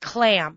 clam.